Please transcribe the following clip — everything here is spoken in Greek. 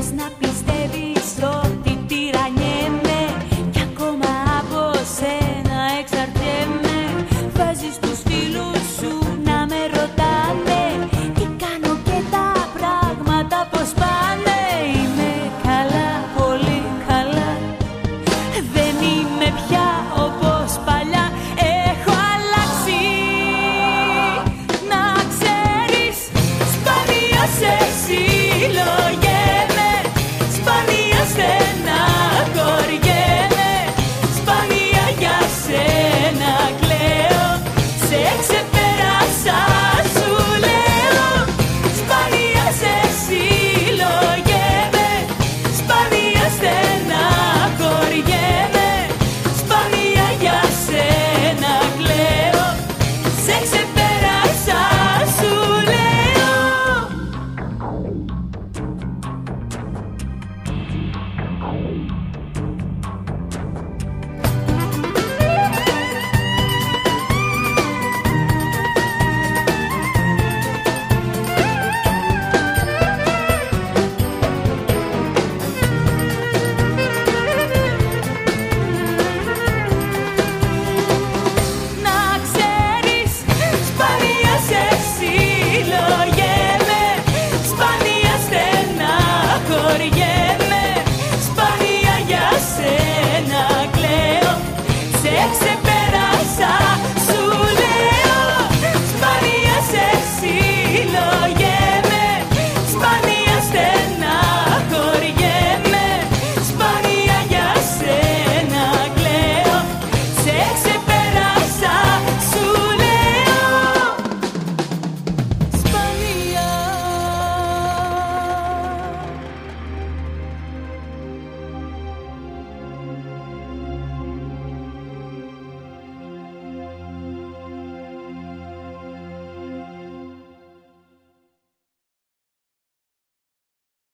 Θες να πιστεύεις ότι τυραννιέμαι και ακόμα από σένα εξαρτάται